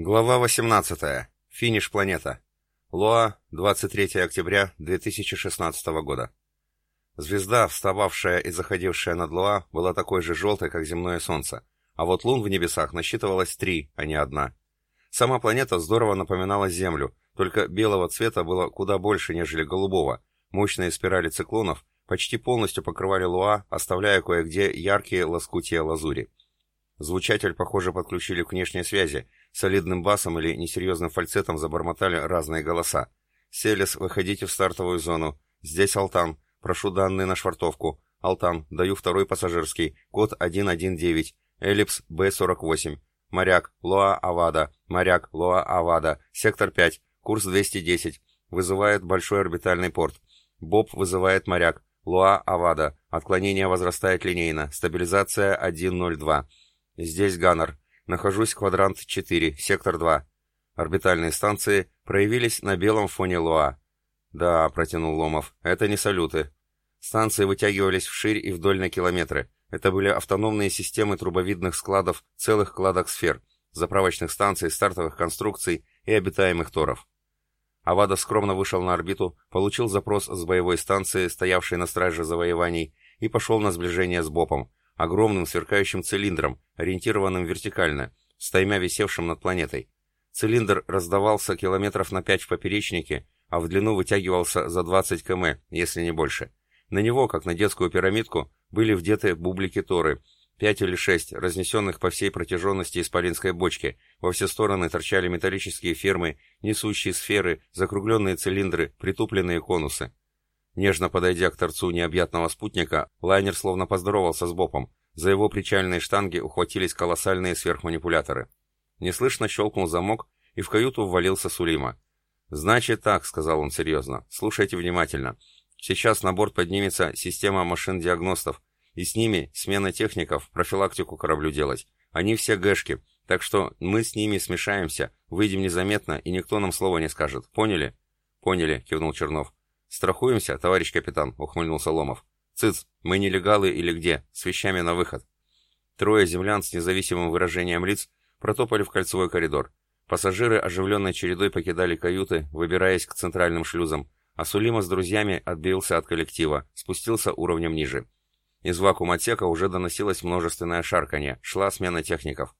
Глава 18. Финиш планета. Луа, 23 октября 2016 года. Звезда, встававшая и заходившая над Луа, была такой же желтой, как земное солнце, а вот лун в небесах насчитывалось три, а не одна. Сама планета здорово напоминала Землю, только белого цвета было куда больше, нежели голубого. Мощные спирали циклонов почти полностью покрывали Луа, оставляя кое-где яркие лоскутия лазури. Звучатель, похоже, подключили к внешней связи, Солидным басом или несерьезным фальцетом забормотали разные голоса. «Селес, выходите в стартовую зону. Здесь Алтан. Прошу данные на швартовку. Алтан, даю второй пассажирский. Код 119. Эллипс Б-48. Моряк, Лоа Авада. Моряк, Лоа Авада. Сектор 5. Курс 210. Вызывает большой орбитальный порт. Боб вызывает моряк. Луа Авада. Отклонение возрастает линейно. Стабилизация 102. Здесь Ганнер. Нахожусь квадрант 4, сектор 2. Орбитальные станции проявились на белом фоне Луа. Да, протянул Ломов, это не салюты. Станции вытягивались вширь и вдоль на километры. Это были автономные системы трубовидных складов, целых кладок сфер, заправочных станций, стартовых конструкций и обитаемых торов. Авада скромно вышел на орбиту, получил запрос с боевой станции, стоявшей на страже завоеваний, и пошел на сближение с Бопом, огромным сверкающим цилиндром, ориентированным вертикально, стоймя висевшим над планетой. Цилиндр раздавался километров на 5 в поперечнике, а в длину вытягивался за 20 км, если не больше. На него, как на детскую пирамидку, были вдеты бублики Торы, пять или шесть, разнесенных по всей протяженности исполинской бочки, во все стороны торчали металлические фермы, несущие сферы, закругленные цилиндры, притупленные конусы. Нежно подойдя к торцу необъятного спутника, лайнер словно поздоровался с Бопом. За его причальные штанги ухватились колоссальные сверхманипуляторы. Неслышно щелкнул замок, и в каюту ввалился Сулима. «Значит так», — сказал он серьезно, — «слушайте внимательно. Сейчас на борт поднимется система машин-диагностов, и с ними смена техников, профилактику кораблю делать. Они все гэшки, так что мы с ними смешаемся, выйдем незаметно, и никто нам слова не скажет. Поняли?» «Поняли», — кивнул Чернов. «Страхуемся, товарищ капитан», — ухмыльнулся Ломов. «Цыц, мы нелегалы или где? С вещами на выход». Трое землян с независимым выражением лиц протопали в кольцевой коридор. Пассажиры оживленной чередой покидали каюты, выбираясь к центральным шлюзам, а Сулима с друзьями отбился от коллектива, спустился уровнем ниже. Из вакуум-отсека уже доносилось множественное шарканье, шла смена техников.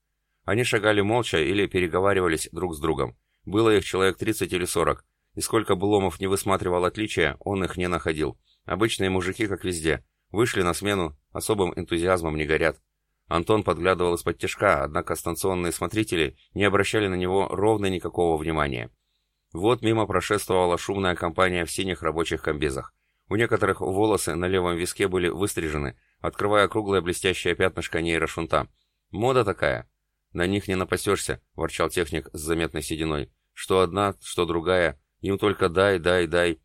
Они шагали молча или переговаривались друг с другом. Было их человек 30 или 40, и сколько бы Ломов не высматривал отличия, он их не находил. Обычные мужики, как везде, вышли на смену, особым энтузиазмом не горят. Антон подглядывал из-под тяжка, однако станционные смотрители не обращали на него ровно никакого внимания. Вот мимо прошествовала шумная компания в синих рабочих комбезах. У некоторых волосы на левом виске были выстрижены, открывая круглое блестящее пятнышко нейрошунта. Мода такая. На них не напасешься, ворчал техник с заметной сединой. Что одна, что другая, им только дай, дай, дай.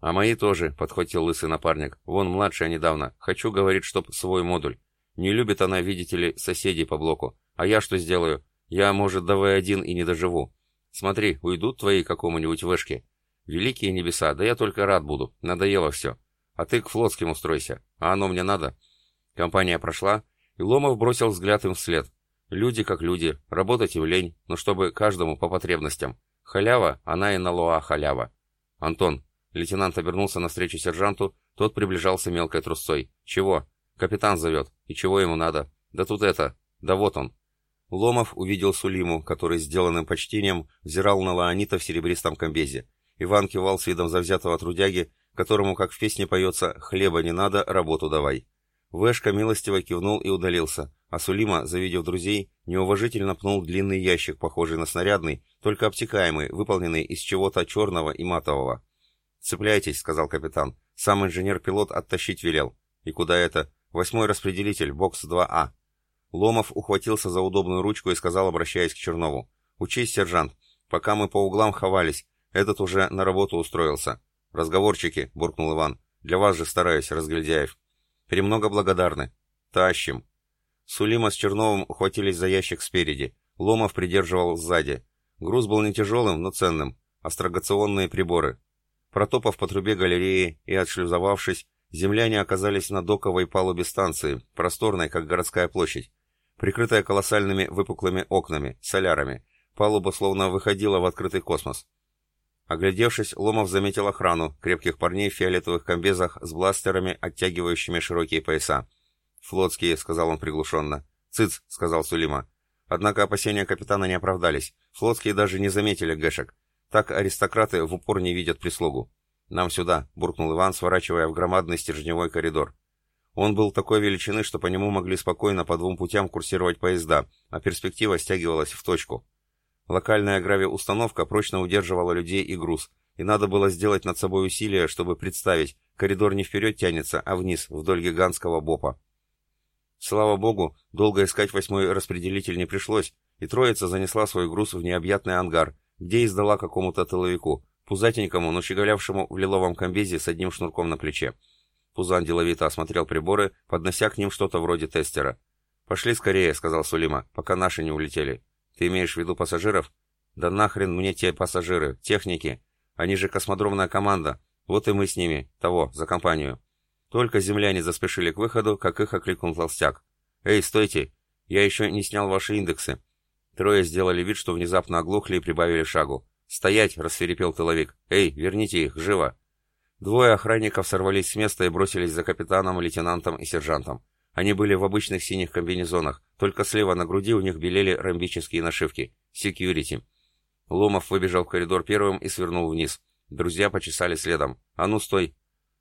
А мои тоже, подхватил лысый напарник. Вон младшая недавно. Хочу, говорит, чтоб свой модуль. Не любит она, видите ли, соседей по блоку. А я что сделаю? Я, может, до В1 и не доживу. Смотри, уйдут твои какому-нибудь вышке. Великие небеса, да я только рад буду. Надоело все. А ты к флотским устройся. А оно мне надо. Компания прошла, и Ломов бросил взгляд им вслед. Люди как люди, работать им лень, но чтобы каждому по потребностям. Халява, она и на Луа халява. Антон. Лейтенант обернулся навстречу сержанту, тот приближался мелкой трусцой. Чего? Капитан зовет. И чего ему надо? Да тут это. Да вот он. Ломов увидел Сулиму, который сделанным почтением взирал на Лаонита в серебристом комбезе. Иван кивал с видом завзятого трудяги, которому, как в песне поется, «Хлеба не надо, работу давай». Вэшка милостиво кивнул и удалился, а Сулима, завидев друзей, неуважительно пнул длинный ящик, похожий на снарядный, только обтекаемый, выполненный из чего-то черного и матового. «Цепляйтесь», — сказал капитан. «Сам инженер-пилот оттащить велел». «И куда это?» «Восьмой распределитель, бокс 2А». Ломов ухватился за удобную ручку и сказал, обращаясь к Чернову. «Учись, сержант, пока мы по углам ховались, этот уже на работу устроился». «Разговорчики», — буркнул Иван. «Для вас же стараюсь, разглядяев». «Премного благодарны». «Тащим». Сулима с Черновым ухватились за ящик спереди. Ломов придерживал сзади. Груз был не тяжелым, но ценным. Астрогационные приборы. Протопав по трубе галереи и отшлюзовавшись, земляне оказались на доковой палубе станции, просторной, как городская площадь, прикрытая колоссальными выпуклыми окнами, солярами. Палуба словно выходила в открытый космос. Оглядевшись, Ломов заметил охрану, крепких парней в фиолетовых комбезах с бластерами, оттягивающими широкие пояса. «Флотские», — сказал он приглушенно. «Цыц», — сказал Сулима. Однако опасения капитана не оправдались. Флотские даже не заметили гэшек. Так аристократы в упор не видят прислугу. «Нам сюда», — буркнул Иван, сворачивая в громадный стержневой коридор. Он был такой величины, что по нему могли спокойно по двум путям курсировать поезда, а перспектива стягивалась в точку. Локальная гравиустановка прочно удерживала людей и груз, и надо было сделать над собой усилие, чтобы представить, коридор не вперед тянется, а вниз, вдоль гигантского бопа. Слава богу, долго искать восьмой распределитель не пришлось, и троица занесла свой груз в необъятный ангар, где издала какому-то тыловику, пузатенькому, но щеголявшему в лиловом комбезе с одним шнурком на плече. Пузан деловито осмотрел приборы, поднося к ним что-то вроде тестера. «Пошли скорее», — сказал Сулима, — «пока наши не улетели». Ты имеешь в виду пассажиров? Да нахрен мне те пассажиры, техники. Они же космодромная команда. Вот и мы с ними, того, за компанию. Только земляне заспешили к выходу, как их окликнул толстяк. «Эй, стойте! Я еще не снял ваши индексы!» Трое сделали вид, что внезапно оглохли и прибавили шагу. «Стоять!» — рассверепел тыловик. «Эй, верните их, живо!» Двое охранников сорвались с места и бросились за капитаном, лейтенантом и сержантом. Они были в обычных синих комбинезонах, только слева на груди у них белели ромбические нашивки. Security. Ломов выбежал в коридор первым и свернул вниз. Друзья почесали следом. «А ну, стой!»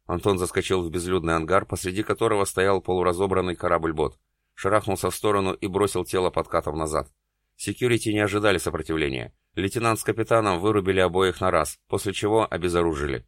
Антон заскочил в безлюдный ангар, посреди которого стоял полуразобранный корабль-бот. Шарахнулся в сторону и бросил тело подкатом назад. Секьюрити не ожидали сопротивления. Лейтенант с капитаном вырубили обоих на раз, после чего обезоружили.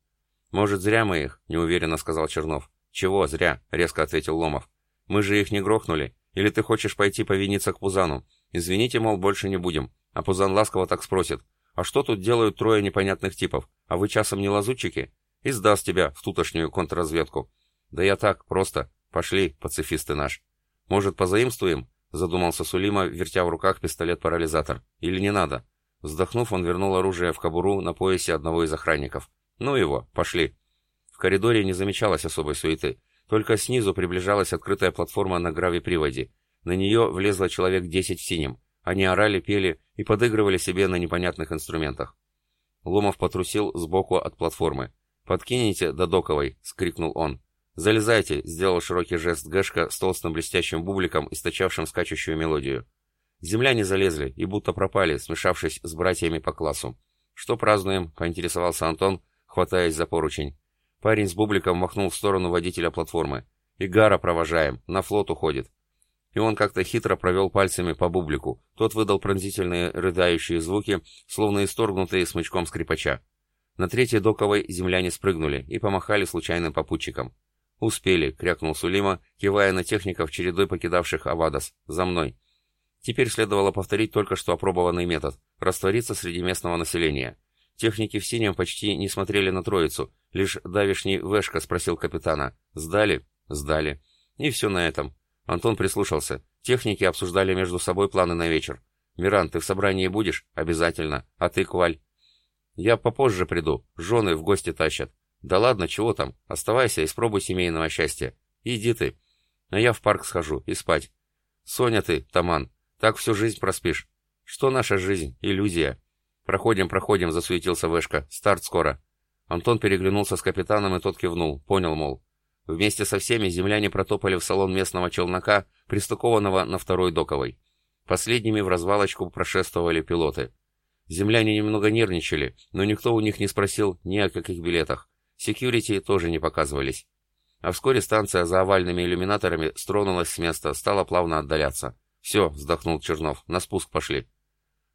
«Может, зря мы их?» — неуверенно сказал Чернов. «Чего зря?» — резко ответил Ломов. Мы же их не грохнули. Или ты хочешь пойти повиниться к Пузану? Извините, мол, больше не будем. А Пузан ласково так спросит. А что тут делают трое непонятных типов? А вы часом не лазутчики? И сдаст тебя в тутошнюю контрразведку. Да я так, просто. Пошли, пацифисты наш. Может, позаимствуем? Задумался Сулима, вертя в руках пистолет-парализатор. Или не надо? Вздохнув, он вернул оружие в кобуру на поясе одного из охранников. Ну его, пошли. В коридоре не замечалось особой суеты. Только снизу приближалась открытая платформа на гравиприводе. На нее влезло человек десять в синем. Они орали, пели и подыгрывали себе на непонятных инструментах. Ломов потрусил сбоку от платформы. «Подкинете до доковой!» — скрикнул он. «Залезайте!» — сделал широкий жест Гэшка с толстым блестящим бубликом, источавшим скачущую мелодию. Земляне залезли и будто пропали, смешавшись с братьями по классу. «Что празднуем?» — поинтересовался Антон, хватаясь за поручень. Парень с бубликом махнул в сторону водителя платформы. «Игара провожаем, на флот уходит». И он как-то хитро провел пальцами по бублику. Тот выдал пронзительные рыдающие звуки, словно исторгнутые смычком скрипача. На третьей доковой земляне спрыгнули и помахали случайным попутчикам. «Успели», — крякнул Сулима, кивая на техников, чередой покидавших Авадос. «За мной». Теперь следовало повторить только что опробованный метод — раствориться среди местного населения. Техники в синем почти не смотрели на троицу, лишь давишний Вешка спросил капитана. «Сдали?» «Сдали». И все на этом. Антон прислушался. Техники обсуждали между собой планы на вечер. «Миран, ты в собрании будешь?» «Обязательно. А ты, Кваль?» «Я попозже приду. Жены в гости тащат». «Да ладно, чего там? Оставайся и спробуй семейного счастья. Иди ты. А я в парк схожу и спать. Соня ты, Таман, так всю жизнь проспишь. Что наша жизнь? Иллюзия». «Проходим, проходим», — засуетился Вешка. «Старт скоро». Антон переглянулся с капитаном, и тот кивнул. Понял, мол. Вместе со всеми земляне протопали в салон местного челнока, пристыкованного на второй доковой. Последними в развалочку прошествовали пилоты. Земляне немного нервничали, но никто у них не спросил ни о каких билетах. Секьюрити тоже не показывались. А вскоре станция за овальными иллюминаторами стронулась с места, стала плавно отдаляться. «Все», — вздохнул Чернов, — «на спуск пошли».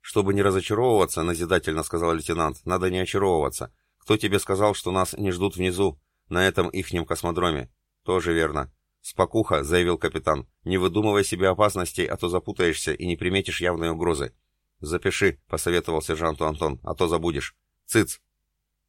«Чтобы не разочаровываться», — назидательно сказал лейтенант, — «надо не очаровываться. Кто тебе сказал, что нас не ждут внизу, на этом ихнем космодроме?» «Тоже верно». «Спокуха», — заявил капитан, — «не выдумывай себе опасностей, а то запутаешься и не приметишь явной угрозы». «Запиши», — посоветовал сержанту Антон, — «а то забудешь». «Цыц!»